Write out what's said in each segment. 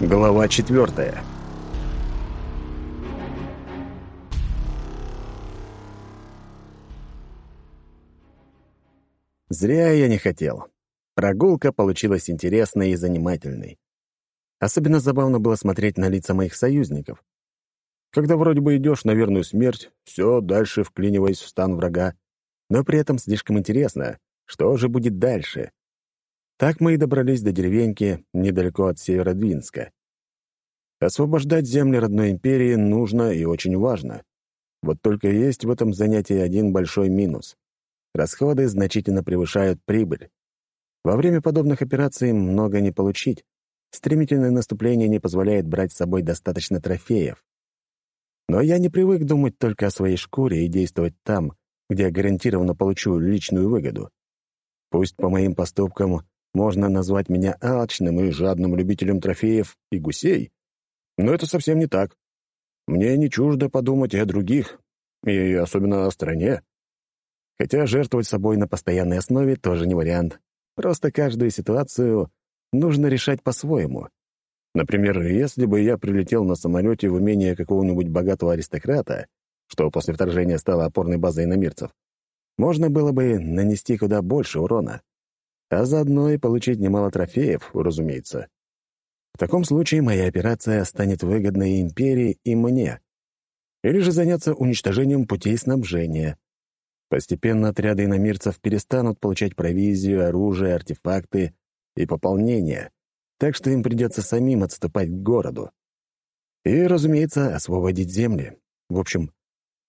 Глава четвертая. Зря я не хотел. Прогулка получилась интересной и занимательной. Особенно забавно было смотреть на лица моих союзников. Когда вроде бы идешь на верную смерть, все дальше вклиниваясь в стан врага, но при этом слишком интересно, что же будет дальше. Так мы и добрались до деревеньки недалеко от Северодвинска. Освобождать земли родной империи нужно и очень важно. Вот только есть в этом занятии один большой минус. Расходы значительно превышают прибыль. Во время подобных операций много не получить. Стремительное наступление не позволяет брать с собой достаточно трофеев. Но я не привык думать только о своей шкуре и действовать там, где гарантированно получу личную выгоду. Пусть по моим поступкам можно назвать меня алчным и жадным любителем трофеев и гусей, но это совсем не так. Мне не чуждо подумать о других, и особенно о стране. Хотя жертвовать собой на постоянной основе тоже не вариант. Просто каждую ситуацию нужно решать по-своему. Например, если бы я прилетел на самолете в имение какого-нибудь богатого аристократа, что после вторжения стало опорной базой иномирцев, можно было бы нанести куда больше урона а заодно и получить немало трофеев, разумеется. В таком случае моя операция станет выгодной империи и мне. Или же заняться уничтожением путей снабжения. Постепенно отряды иномирцев перестанут получать провизию, оружие, артефакты и пополнение, так что им придется самим отступать к городу. И, разумеется, освободить земли. В общем,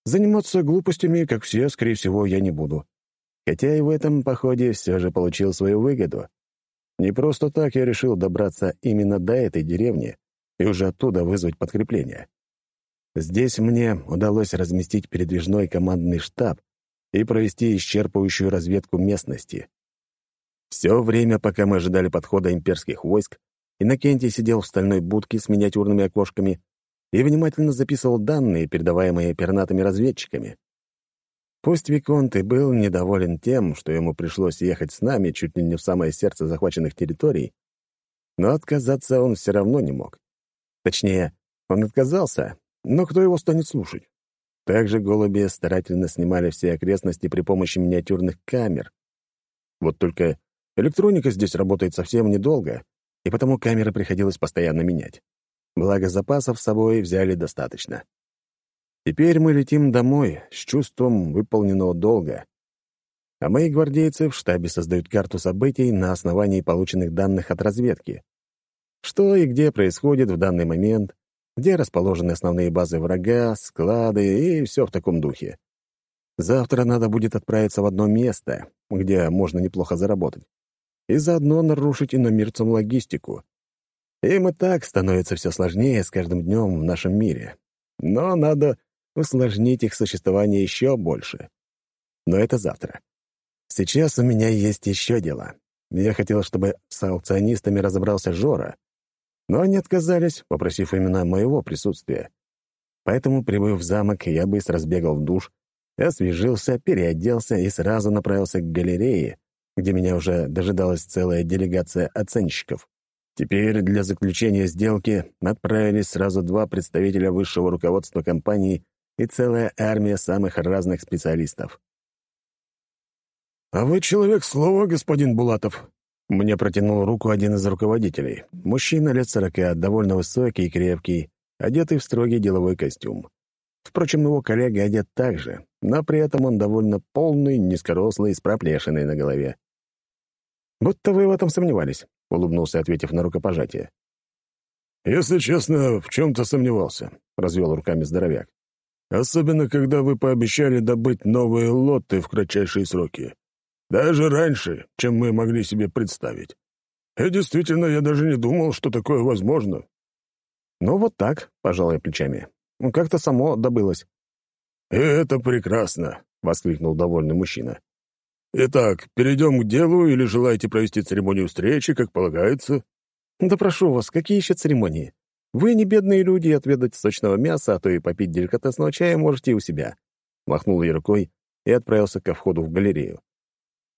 заниматься глупостями, как все, скорее всего, я не буду. Хотя и в этом походе все же получил свою выгоду. Не просто так я решил добраться именно до этой деревни и уже оттуда вызвать подкрепление. Здесь мне удалось разместить передвижной командный штаб и провести исчерпывающую разведку местности. Все время, пока мы ожидали подхода имперских войск, Иннокентий сидел в стальной будке с миниатюрными окошками и внимательно записывал данные, передаваемые пернатыми разведчиками. Пусть Виконт и был недоволен тем, что ему пришлось ехать с нами чуть ли не в самое сердце захваченных территорий, но отказаться он все равно не мог. Точнее, он отказался, но кто его станет слушать? Также голуби старательно снимали все окрестности при помощи миниатюрных камер. Вот только электроника здесь работает совсем недолго, и потому камеры приходилось постоянно менять. Благо запасов с собой взяли достаточно. Теперь мы летим домой с чувством выполненного долга. А мои гвардейцы в штабе создают карту событий на основании полученных данных от разведки. Что и где происходит в данный момент, где расположены основные базы врага, склады и все в таком духе. Завтра надо будет отправиться в одно место, где можно неплохо заработать, и заодно нарушить иномирцам логистику. Им и так становится все сложнее с каждым днем в нашем мире. Но надо усложнить их существование еще больше. Но это завтра. Сейчас у меня есть еще дело. Я хотел, чтобы с аукционистами разобрался Жора, но они отказались, попросив именно моего присутствия. Поэтому, прибыв в замок, я быстро сбегал в душ, освежился, переоделся и сразу направился к галерее, где меня уже дожидалась целая делегация оценщиков. Теперь для заключения сделки отправились сразу два представителя высшего руководства компании и целая армия самых разных специалистов. «А вы человек слова, господин Булатов?» Мне протянул руку один из руководителей. Мужчина лет сорока, довольно высокий и крепкий, одетый в строгий деловой костюм. Впрочем, его коллега одет так же, но при этом он довольно полный, низкорослый, с проплешиной на голове. «Будто вы в этом сомневались», — улыбнулся, ответив на рукопожатие. «Если честно, в чем-то сомневался», — развел руками здоровяк. Особенно, когда вы пообещали добыть новые лоты в кратчайшие сроки. Даже раньше, чем мы могли себе представить. И действительно, я даже не думал, что такое возможно. Ну вот так, пожалуй, плечами. Ну, как-то само добылось. «И это прекрасно!» — воскликнул довольный мужчина. «Итак, перейдем к делу или желаете провести церемонию встречи, как полагается?» «Да прошу вас, какие еще церемонии? Вы не бедные люди, отведать сочного мяса, а то и попить деликатесного чая можете у себя». Махнул ей рукой и отправился ко входу в галерею.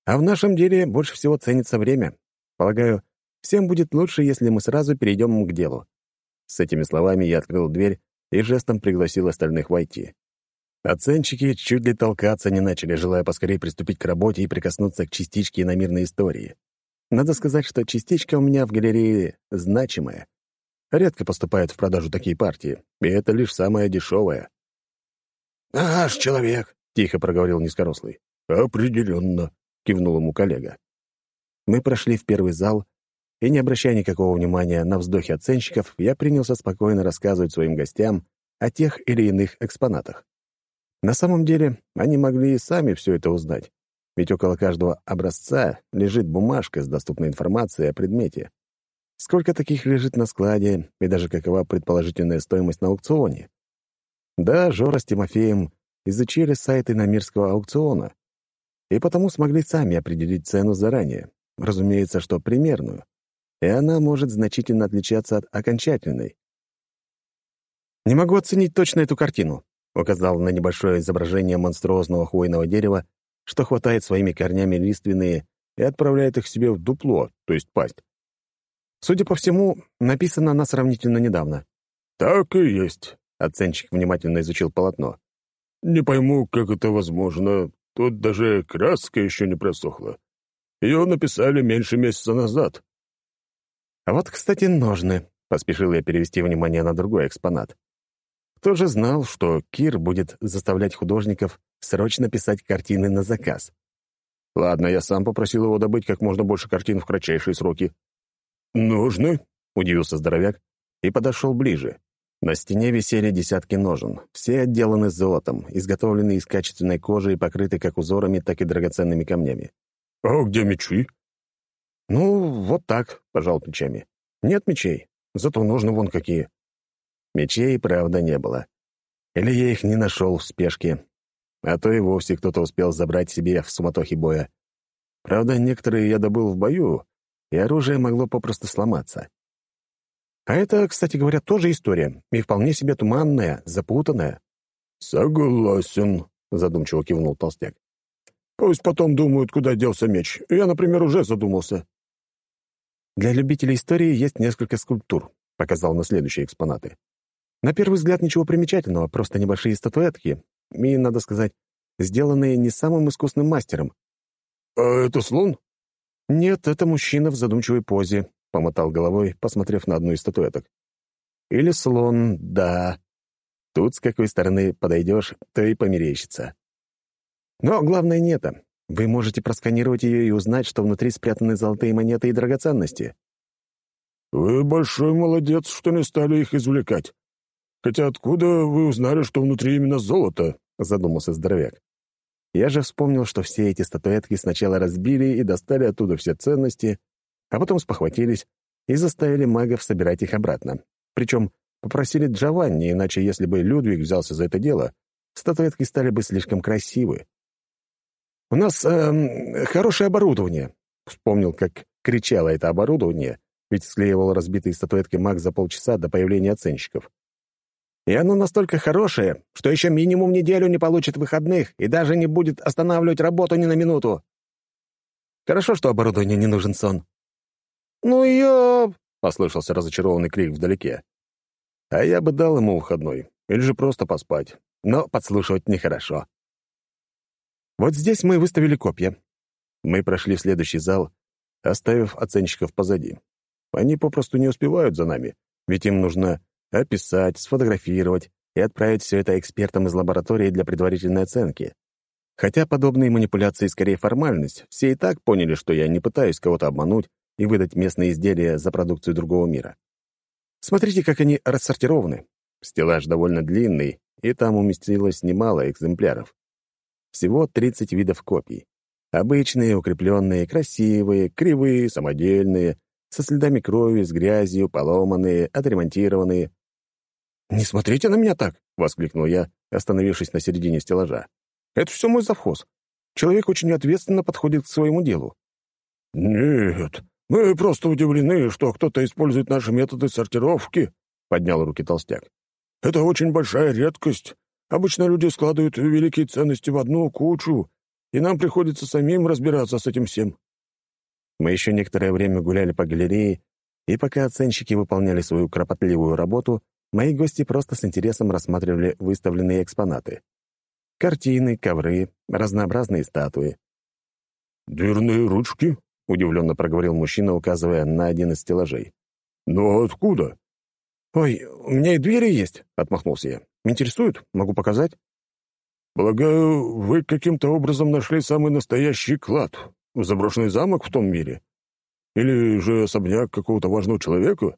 «А в нашем деле больше всего ценится время. Полагаю, всем будет лучше, если мы сразу перейдем к делу. С этими словами я открыл дверь и жестом пригласил остальных войти. Оценщики чуть ли толкаться не начали, желая поскорее приступить к работе и прикоснуться к частичке иномирной истории. Надо сказать, что частичка у меня в галерее значимая. Редко поступают в продажу такие партии, и это лишь самая дешевая. «Наш человек», — тихо проговорил низкорослый. «Определенно», — кивнул ему коллега. Мы прошли в первый зал, и, не обращая никакого внимания на вздохи оценщиков, я принялся спокойно рассказывать своим гостям о тех или иных экспонатах. На самом деле, они могли и сами все это узнать, ведь около каждого образца лежит бумажка с доступной информацией о предмете. Сколько таких лежит на складе, и даже какова предположительная стоимость на аукционе. Да, Жора с Тимофеем изучили сайты Намирского аукциона, и потому смогли сами определить цену заранее, разумеется, что примерную, и она может значительно отличаться от окончательной. «Не могу оценить точно эту картину», — указал на небольшое изображение монструозного хвойного дерева, что хватает своими корнями лиственные и отправляет их себе в дупло, то есть пасть. Судя по всему, написано она сравнительно недавно. «Так и есть», — оценщик внимательно изучил полотно. «Не пойму, как это возможно. Тут даже краска еще не просохла. Ее написали меньше месяца назад». «А вот, кстати, ножны», — поспешил я перевести внимание на другой экспонат. Кто же знал, что Кир будет заставлять художников срочно писать картины на заказ? Ладно, я сам попросил его добыть как можно больше картин в кратчайшие сроки. «Нужно?» — удивился здоровяк и подошел ближе. На стене висели десятки ножен. Все отделаны золотом, изготовлены из качественной кожи и покрыты как узорами, так и драгоценными камнями. «А где мечи?» «Ну, вот так», — пожал плечами. «Нет мечей, зато ножны вон какие». Мечей, правда, не было. Или я их не нашел в спешке, а то и вовсе кто-то успел забрать себе в суматохе боя. Правда, некоторые я добыл в бою, и оружие могло попросту сломаться. А это, кстати говоря, тоже история, и вполне себе туманная, запутанная. «Согласен», — задумчиво кивнул толстяк. «Пусть потом думают, куда делся меч. Я, например, уже задумался». «Для любителей истории есть несколько скульптур», — показал на следующие экспонаты. На первый взгляд ничего примечательного, просто небольшие статуэтки. И, надо сказать, сделанные не самым искусным мастером. «А это слон?» «Нет, это мужчина в задумчивой позе», — помотал головой, посмотрев на одну из статуэток. «Или слон, да. Тут с какой стороны подойдешь, то и померещится. Но главное не это. Вы можете просканировать ее и узнать, что внутри спрятаны золотые монеты и драгоценности». «Вы большой молодец, что не стали их извлекать», «Хотя откуда вы узнали, что внутри именно золото?» — задумался здоровяк. Я же вспомнил, что все эти статуэтки сначала разбили и достали оттуда все ценности, а потом спохватились и заставили магов собирать их обратно. Причем попросили Джованни, иначе если бы Людвиг взялся за это дело, статуэтки стали бы слишком красивы. «У нас эм, хорошее оборудование», — вспомнил, как кричало это оборудование, ведь склеивал разбитые статуэтки маг за полчаса до появления оценщиков. И оно настолько хорошее, что еще минимум неделю не получит выходных и даже не будет останавливать работу ни на минуту. Хорошо, что оборудование не нужен сон. «Ну, ёб!» — послышался разочарованный крик вдалеке. А я бы дал ему выходной, или же просто поспать. Но подслушивать нехорошо. Вот здесь мы выставили копья. Мы прошли в следующий зал, оставив оценщиков позади. Они попросту не успевают за нами, ведь им нужно описать, сфотографировать и отправить все это экспертам из лаборатории для предварительной оценки. Хотя подобные манипуляции скорее формальность, все и так поняли, что я не пытаюсь кого-то обмануть и выдать местные изделия за продукцию другого мира. Смотрите, как они рассортированы. Стеллаж довольно длинный, и там уместилось немало экземпляров. Всего 30 видов копий. Обычные, укрепленные, красивые, кривые, самодельные, со следами крови, с грязью, поломанные, отремонтированные. «Не смотрите на меня так!» — воскликнул я, остановившись на середине стеллажа. «Это все мой завхоз. Человек очень ответственно подходит к своему делу». «Нет, мы просто удивлены, что кто-то использует наши методы сортировки», — поднял руки толстяк. «Это очень большая редкость. Обычно люди складывают великие ценности в одну кучу, и нам приходится самим разбираться с этим всем». Мы еще некоторое время гуляли по галерее, И пока оценщики выполняли свою кропотливую работу, мои гости просто с интересом рассматривали выставленные экспонаты. Картины, ковры, разнообразные статуи. «Дверные ручки?» — удивленно проговорил мужчина, указывая на один из стеллажей. «Но откуда?» «Ой, у меня и двери есть», — отмахнулся я. «Интересуют? Могу показать». «Полагаю, вы каким-то образом нашли самый настоящий клад. Заброшенный замок в том мире? Или же особняк какого-то важного человека?»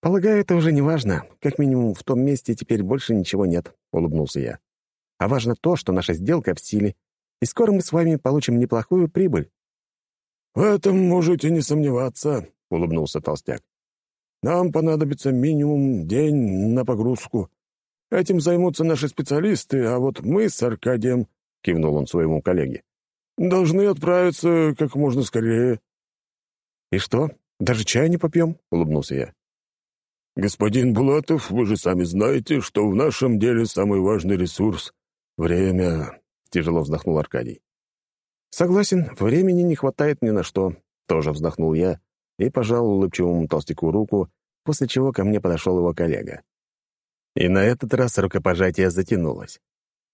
«Полагаю, это уже не важно. Как минимум, в том месте теперь больше ничего нет», — улыбнулся я. «А важно то, что наша сделка в силе, и скоро мы с вами получим неплохую прибыль». «В этом можете не сомневаться», — улыбнулся толстяк. «Нам понадобится минимум день на погрузку. Этим займутся наши специалисты, а вот мы с Аркадием, — кивнул он своему коллеге, — должны отправиться как можно скорее». «И что, даже чай не попьем?» — улыбнулся я. «Господин Булатов, вы же сами знаете, что в нашем деле самый важный ресурс — время», — тяжело вздохнул Аркадий. «Согласен, времени не хватает ни на что», — тоже вздохнул я и пожал улыбчивому толстяку руку, после чего ко мне подошел его коллега. И на этот раз рукопожатие затянулось.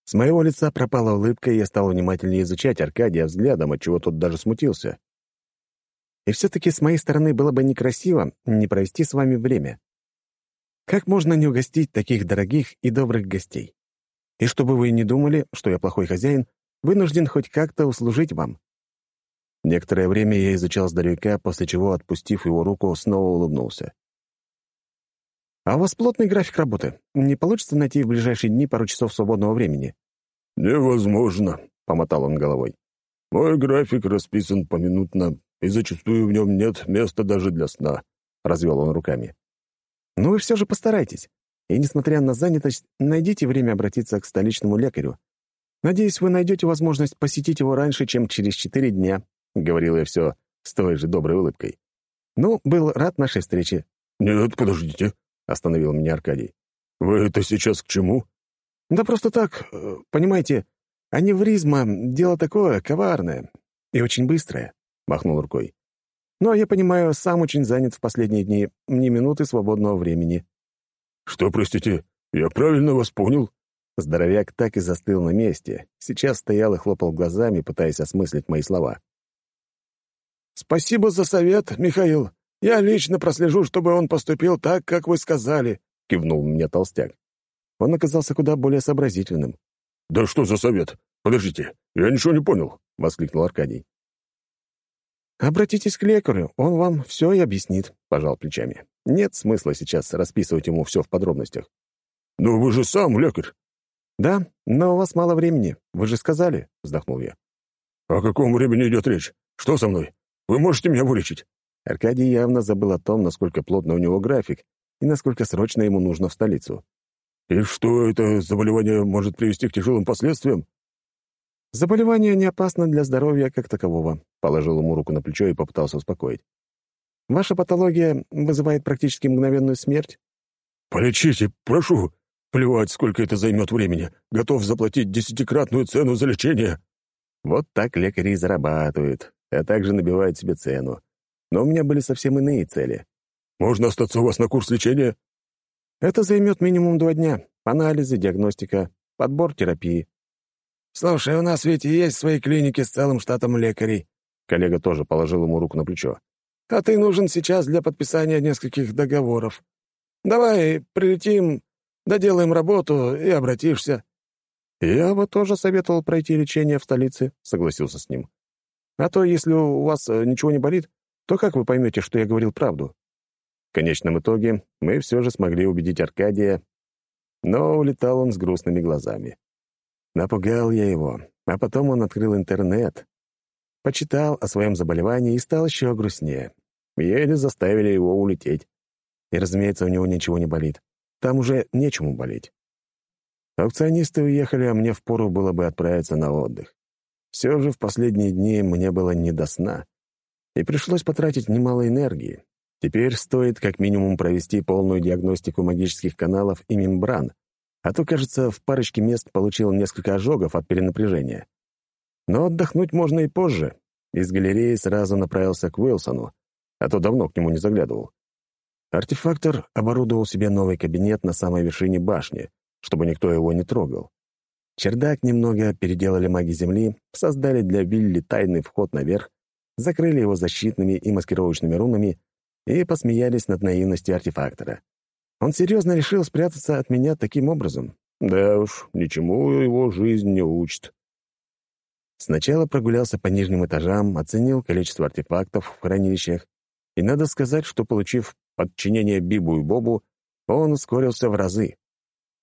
С моего лица пропала улыбка, и я стал внимательнее изучать Аркадия взглядом, отчего тот даже смутился. И все-таки с моей стороны было бы некрасиво не провести с вами время. Как можно не угостить таких дорогих и добрых гостей? И чтобы вы не думали, что я плохой хозяин, вынужден хоть как-то услужить вам». Некоторое время я изучал здоровяка, после чего, отпустив его руку, снова улыбнулся. «А у вас плотный график работы. Не получится найти в ближайшие дни пару часов свободного времени?» «Невозможно», — помотал он головой. «Мой график расписан поминутно, и зачастую в нем нет места даже для сна», — развел он руками. «Ну вы все же постарайтесь. И, несмотря на занятость, найдите время обратиться к столичному лекарю. Надеюсь, вы найдете возможность посетить его раньше, чем через четыре дня», — говорил я все с той же доброй улыбкой. «Ну, был рад нашей встрече». «Нет, подождите», — остановил меня Аркадий. «Вы это сейчас к чему?» «Да просто так, э, понимаете, аневризма — дело такое, коварное и очень быстрое», — махнул рукой. «Ну, а я понимаю, сам очень занят в последние дни, ни минуты свободного времени». «Что, простите, я правильно вас понял?» Здоровяк так и застыл на месте. Сейчас стоял и хлопал глазами, пытаясь осмыслить мои слова. «Спасибо за совет, Михаил. Я лично прослежу, чтобы он поступил так, как вы сказали», — кивнул мне толстяк. Он оказался куда более сообразительным. «Да что за совет? Подождите, я ничего не понял», — воскликнул Аркадий. «Обратитесь к лекарю, он вам все и объяснит», — пожал плечами. «Нет смысла сейчас расписывать ему все в подробностях». «Но вы же сам лекарь». «Да, но у вас мало времени, вы же сказали», — вздохнул я. «О каком времени идет речь? Что со мной? Вы можете меня вылечить?» Аркадий явно забыл о том, насколько плотно у него график и насколько срочно ему нужно в столицу. «И что это заболевание может привести к тяжелым последствиям?» «Заболевание не опасно для здоровья как такового», — положил ему руку на плечо и попытался успокоить. «Ваша патология вызывает практически мгновенную смерть». «Полечите, прошу. Плевать, сколько это займет времени. Готов заплатить десятикратную цену за лечение». Вот так лекари и зарабатывают, а также набивают себе цену. Но у меня были совсем иные цели. «Можно остаться у вас на курс лечения?» «Это займет минимум два дня. Анализы, диагностика, подбор терапии». «Слушай, у нас ведь есть свои клиники с целым штатом лекарей». Коллега тоже положил ему руку на плечо. «А ты нужен сейчас для подписания нескольких договоров. Давай прилетим, доделаем работу и обратишься». «Я бы тоже советовал пройти лечение в столице», — согласился с ним. «А то, если у вас э, ничего не болит, то как вы поймете, что я говорил правду? В конечном итоге мы все же смогли убедить Аркадия, но улетал он с грустными глазами. Напугал я его, а потом он открыл интернет, почитал о своем заболевании и стал еще грустнее. Еле заставили его улететь. И, разумеется, у него ничего не болит. Там уже нечему болеть. Аукционисты уехали, а мне впору было бы отправиться на отдых. Все же в последние дни мне было не до сна и пришлось потратить немало энергии. Теперь стоит как минимум провести полную диагностику магических каналов и мембран, а то, кажется, в парочке мест получил несколько ожогов от перенапряжения. Но отдохнуть можно и позже. Из галереи сразу направился к Уилсону. а то давно к нему не заглядывал. Артефактор оборудовал себе новый кабинет на самой вершине башни, чтобы никто его не трогал. Чердак немного переделали маги Земли, создали для Вилли тайный вход наверх, закрыли его защитными и маскировочными рунами и посмеялись над наивностью артефактора. Он серьезно решил спрятаться от меня таким образом. Да уж, ничему его жизнь не учит. Сначала прогулялся по нижним этажам, оценил количество артефактов в хранилищах, и надо сказать, что, получив подчинение Бибу и Бобу, он ускорился в разы.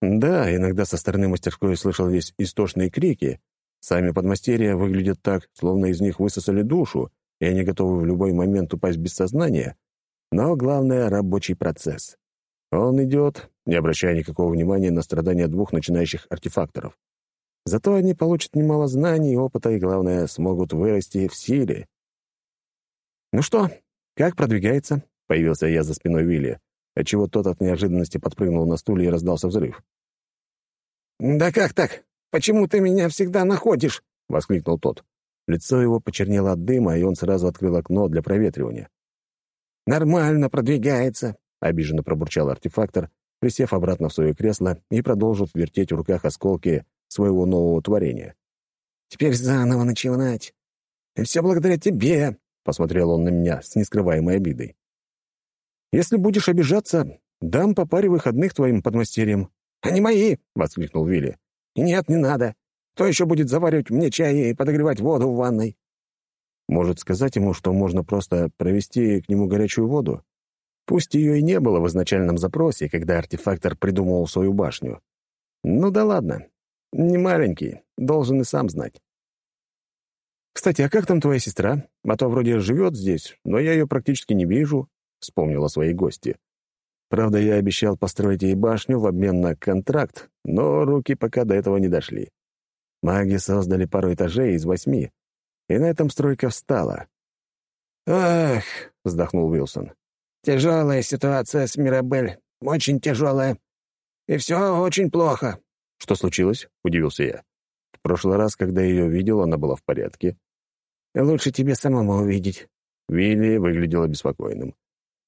Да, иногда со стороны мастерской слышал весь истошные крики. Сами подмастерья выглядят так, словно из них высосали душу, и они готовы в любой момент упасть без сознания. Но главное — рабочий процесс. Он идет, не обращая никакого внимания на страдания двух начинающих артефакторов. Зато они получат немало знаний, опыта и, главное, смогут вырасти в силе. «Ну что, как продвигается?» — появился я за спиной Вилли, отчего тот от неожиданности подпрыгнул на стуле и раздался взрыв. «Да как так? Почему ты меня всегда находишь?» — воскликнул тот. Лицо его почернело от дыма, и он сразу открыл окно для проветривания. «Нормально продвигается», — обиженно пробурчал артефактор, присев обратно в свое кресло и продолжив вертеть в руках осколки своего нового творения. «Теперь заново начинать. И все благодаря тебе», — посмотрел он на меня с нескрываемой обидой. «Если будешь обижаться, дам по паре выходных твоим подмастерьям». «Они мои!» — воскликнул Вилли. «Нет, не надо. Кто еще будет заваривать мне чай и подогревать воду в ванной?» Может сказать ему, что можно просто провести к нему горячую воду? Пусть ее и не было в изначальном запросе, когда артефактор придумывал свою башню. Ну да ладно. Не маленький, должен и сам знать. «Кстати, а как там твоя сестра? А то вроде живет здесь, но я ее практически не вижу», — вспомнил о своей гости. Правда, я обещал построить ей башню в обмен на контракт, но руки пока до этого не дошли. Маги создали пару этажей из восьми, и на этом стройка встала. «Ах!» — вздохнул Уилсон. «Тяжелая ситуация с Мирабель, очень тяжелая. И все очень плохо». «Что случилось?» — удивился я. В прошлый раз, когда ее видел, она была в порядке. «Лучше тебе самому увидеть». Вилли выглядел обеспокоенным.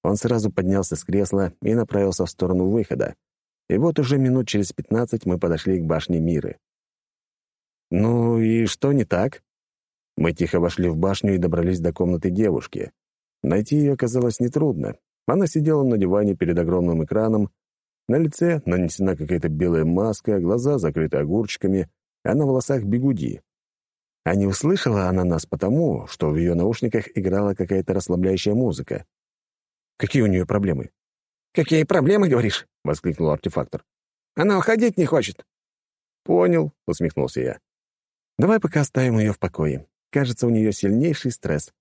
Он сразу поднялся с кресла и направился в сторону выхода. И вот уже минут через пятнадцать мы подошли к башне Миры. «Ну и что не так?» Мы тихо вошли в башню и добрались до комнаты девушки. Найти ее оказалось нетрудно. Она сидела на диване перед огромным экраном. На лице нанесена какая-то белая маска, глаза закрыты огурчиками, а на волосах бегуди. А не услышала она нас потому, что в ее наушниках играла какая-то расслабляющая музыка. Какие у нее проблемы? «Какие проблемы, говоришь?» — воскликнул артефактор. «Она уходить не хочет». «Понял», — усмехнулся я. «Давай пока оставим ее в покое. Кажется, у нее сильнейший стресс.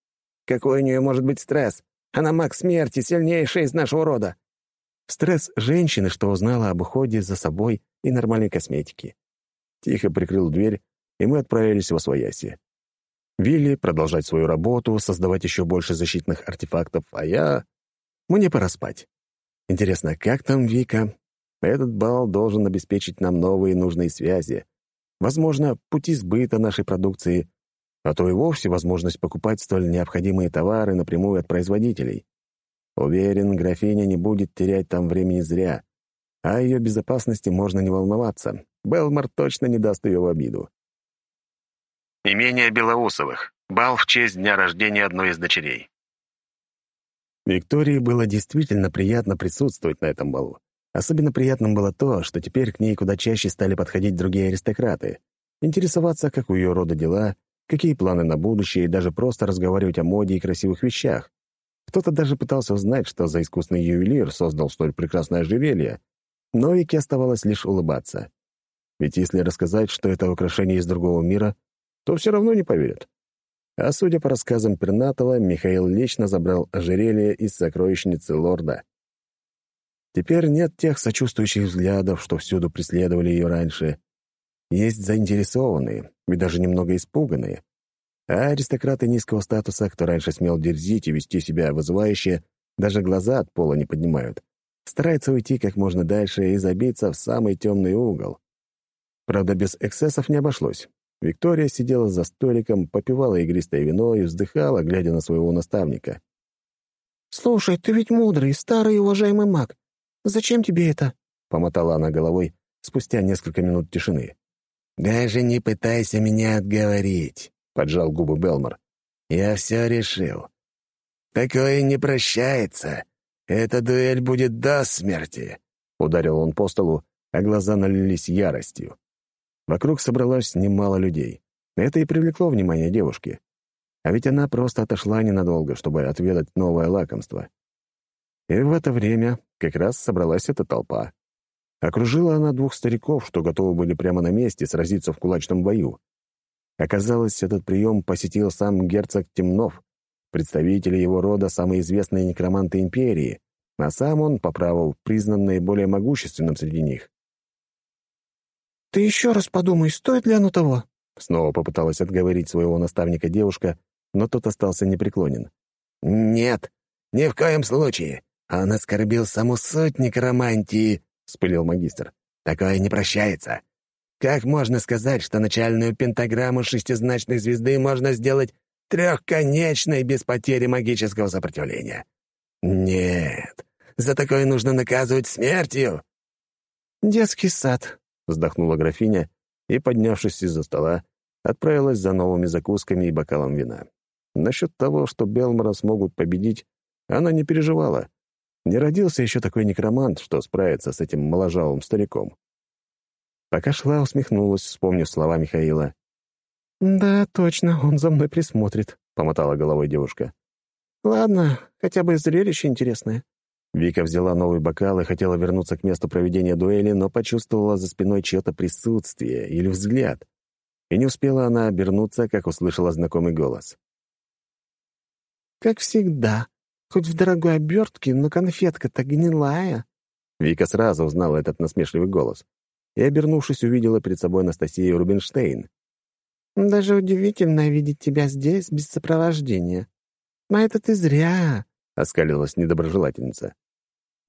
Какой у нее может быть стресс? Она маг смерти, сильнейшая из нашего рода. Стресс женщины, что узнала об уходе за собой и нормальной косметики. Тихо прикрыл дверь, и мы отправились в Освояси. Вилли продолжать свою работу, создавать еще больше защитных артефактов, а я... Мне пора спать. Интересно, как там Вика? Этот бал должен обеспечить нам новые нужные связи. Возможно, пути сбыта нашей продукции, а то и вовсе возможность покупать столь необходимые товары напрямую от производителей. Уверен, графиня не будет терять там времени зря, а о ее безопасности можно не волноваться. Белмар точно не даст ее в обиду. Имение Белоусовых. Бал в честь дня рождения одной из дочерей. Виктории было действительно приятно присутствовать на этом балу. Особенно приятным было то, что теперь к ней куда чаще стали подходить другие аристократы, интересоваться, как у ее рода дела, какие планы на будущее и даже просто разговаривать о моде и красивых вещах. Кто-то даже пытался узнать, что за искусный ювелир создал столь прекрасное ожерелье, но Вике оставалось лишь улыбаться. Ведь если рассказать, что это украшение из другого мира, то все равно не поверят. А судя по рассказам Пернатова, Михаил лично забрал ожерелье из сокровищницы лорда. Теперь нет тех сочувствующих взглядов, что всюду преследовали ее раньше. Есть заинтересованные и даже немного испуганные. А аристократы низкого статуса, кто раньше смел дерзить и вести себя вызывающе, даже глаза от пола не поднимают. Стараются уйти как можно дальше и забиться в самый темный угол. Правда, без эксцессов не обошлось. Виктория сидела за столиком, попивала игристое вино и вздыхала, глядя на своего наставника. «Слушай, ты ведь мудрый, старый и уважаемый маг. Зачем тебе это?» — помотала она головой спустя несколько минут тишины. «Даже не пытайся меня отговорить», — поджал губы Белмор. «Я все решил. Такое не прощается. Эта дуэль будет до смерти», — ударил он по столу, а глаза налились яростью. Вокруг собралось немало людей. Это и привлекло внимание девушки. А ведь она просто отошла ненадолго, чтобы отведать новое лакомство. И в это время как раз собралась эта толпа. Окружила она двух стариков, что готовы были прямо на месте сразиться в кулачном бою. Оказалось, этот прием посетил сам герцог Темнов, представители его рода самые известные некроманты империи, а сам он, по праву, признан наиболее могущественным среди них. «Ты еще раз подумай, стоит ли оно того?» Снова попыталась отговорить своего наставника девушка, но тот остался непреклонен. «Нет, ни в коем случае. Он оскорбил саму суть некромантии», — спылил магистр. «Такое не прощается. Как можно сказать, что начальную пентаграмму шестизначной звезды можно сделать трехконечной без потери магического сопротивления? Нет, за такое нужно наказывать смертью». «Детский сад», — вздохнула графиня и, поднявшись из-за стола, отправилась за новыми закусками и бокалом вина. Насчет того, что Белмора смогут победить, она не переживала. Не родился еще такой некромант, что справится с этим моложавым стариком. Пока шла, усмехнулась, вспомнив слова Михаила. «Да, точно, он за мной присмотрит», — помотала головой девушка. «Ладно, хотя бы зрелище интересное. Вика взяла новый бокал и хотела вернуться к месту проведения дуэли, но почувствовала за спиной чье-то присутствие или взгляд. И не успела она обернуться, как услышала знакомый голос. «Как всегда. Хоть в дорогой обертке, но конфетка-то гнилая». Вика сразу узнала этот насмешливый голос и, обернувшись, увидела перед собой Анастасию Рубинштейн. «Даже удивительно видеть тебя здесь без сопровождения. А это ты зря», — оскалилась недоброжелательница.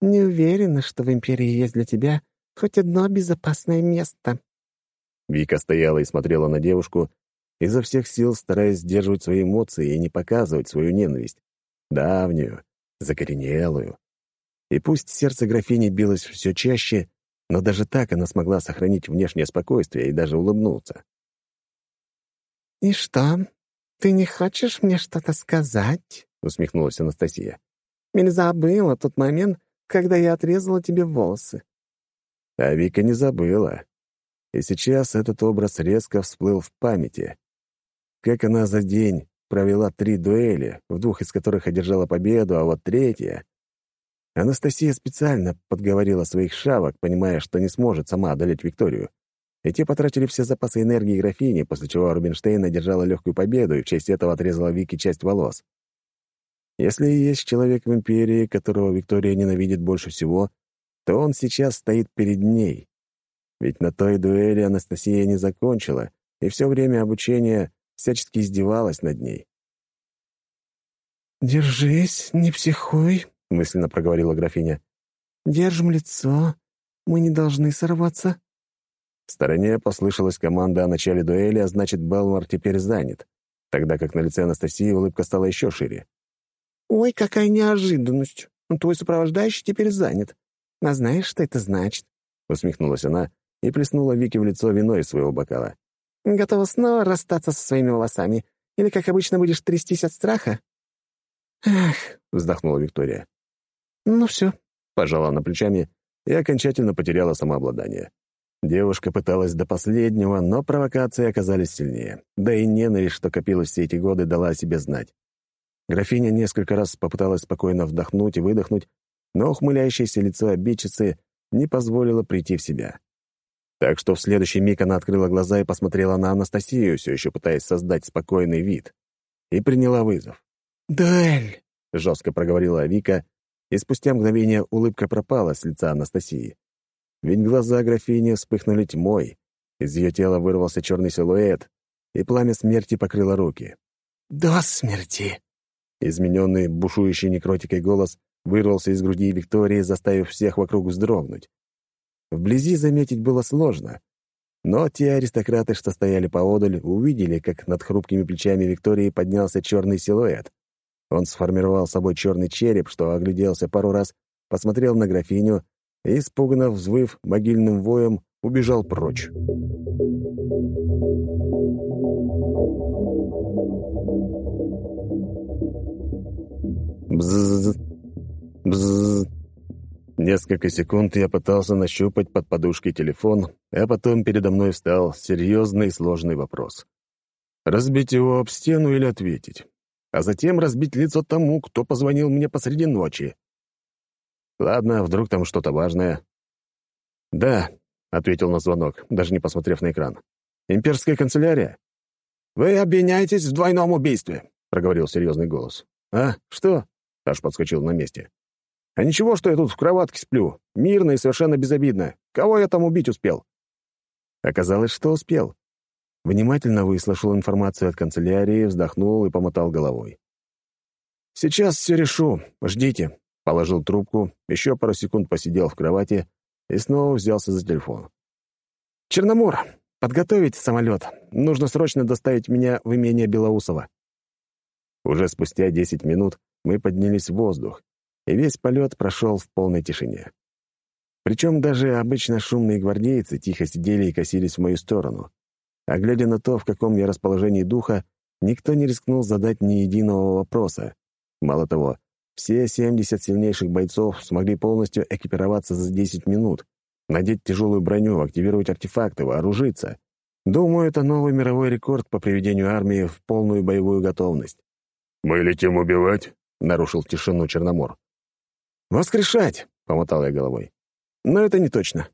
Не уверена, что в Империи есть для тебя хоть одно безопасное место». Вика стояла и смотрела на девушку, изо всех сил стараясь сдерживать свои эмоции и не показывать свою ненависть. Давнюю, закоренелую. И пусть сердце графини билось все чаще, но даже так она смогла сохранить внешнее спокойствие и даже улыбнуться. «И что, ты не хочешь мне что-то сказать?» — усмехнулась Анастасия. «Или забыла тот момент, когда я отрезала тебе волосы». А Вика не забыла. И сейчас этот образ резко всплыл в памяти. Как она за день провела три дуэли, в двух из которых одержала победу, а вот третья... Анастасия специально подговорила своих шавок, понимая, что не сможет сама одолеть Викторию. И те потратили все запасы энергии графини, после чего Рубинштейн одержала легкую победу и в честь этого отрезала Вике часть волос. Если есть человек в Империи, которого Виктория ненавидит больше всего, то он сейчас стоит перед ней. Ведь на той дуэли Анастасия не закончила, и все время обучения всячески издевалась над ней. «Держись, не психуй», — мысленно проговорила графиня. «Держим лицо. Мы не должны сорваться». В стороне послышалась команда о начале дуэли, а значит, Белмар теперь занят, тогда как на лице Анастасии улыбка стала еще шире. «Ой, какая неожиданность! Твой сопровождающий теперь занят. А знаешь, что это значит?» Усмехнулась она и плеснула Вике в лицо вино из своего бокала. «Готова снова расстаться со своими волосами? Или, как обычно, будешь трястись от страха?» «Эх», — вздохнула Виктория. «Ну все», — пожала она плечами и окончательно потеряла самообладание. Девушка пыталась до последнего, но провокации оказались сильнее. Да и ненависть, что копилась все эти годы, дала о себе знать. Графиня несколько раз попыталась спокойно вдохнуть и выдохнуть, но ухмыляющееся лицо обидчицы не позволило прийти в себя. Так что в следующий миг она открыла глаза и посмотрела на Анастасию, все еще пытаясь создать спокойный вид, и приняла вызов. «Дуэль!» — жестко проговорила Вика, и спустя мгновение улыбка пропала с лица Анастасии. Ведь глаза графини вспыхнули тьмой, из ее тела вырвался черный силуэт, и пламя смерти покрыло руки. «До смерти!» Измененный, бушующий некротикой голос вырвался из груди Виктории, заставив всех вокруг вздрогнуть. Вблизи заметить было сложно, но те аристократы, что стояли поодаль, увидели, как над хрупкими плечами Виктории поднялся черный силуэт. Он сформировал собой черный череп, что огляделся пару раз, посмотрел на графиню и, испуганно взвыв могильным воем, убежал прочь. Бззз. Несколько секунд я пытался нащупать под подушкой телефон, а потом передо мной встал серьезный и сложный вопрос. Разбить его об стену или ответить? А затем разбить лицо тому, кто позвонил мне посреди ночи. Ладно, вдруг там что-то важное. «Да», — ответил на звонок, даже не посмотрев на экран. «Имперская канцелярия?» «Вы обвиняетесь в двойном убийстве», — проговорил серьезный голос. «А, что?» — аж подскочил на месте. «А ничего, что я тут в кроватке сплю. Мирно и совершенно безобидно. Кого я там убить успел?» Оказалось, что успел. Внимательно выслушал информацию от канцелярии, вздохнул и помотал головой. «Сейчас все решу. Ждите». Положил трубку, еще пару секунд посидел в кровати и снова взялся за телефон. «Черномор, подготовить самолет. Нужно срочно доставить меня в имение Белоусова». Уже спустя десять минут мы поднялись в воздух, и весь полет прошел в полной тишине. Причем даже обычно шумные гвардейцы тихо сидели и косились в мою сторону. А глядя на то, в каком я расположении духа, никто не рискнул задать ни единого вопроса. Мало того, все 70 сильнейших бойцов смогли полностью экипироваться за 10 минут, надеть тяжелую броню, активировать артефакты, вооружиться. Думаю, это новый мировой рекорд по приведению армии в полную боевую готовность. «Мы летим убивать?» — нарушил тишину Черномор. «Воскрешать!» — помотал я головой. «Но это не точно.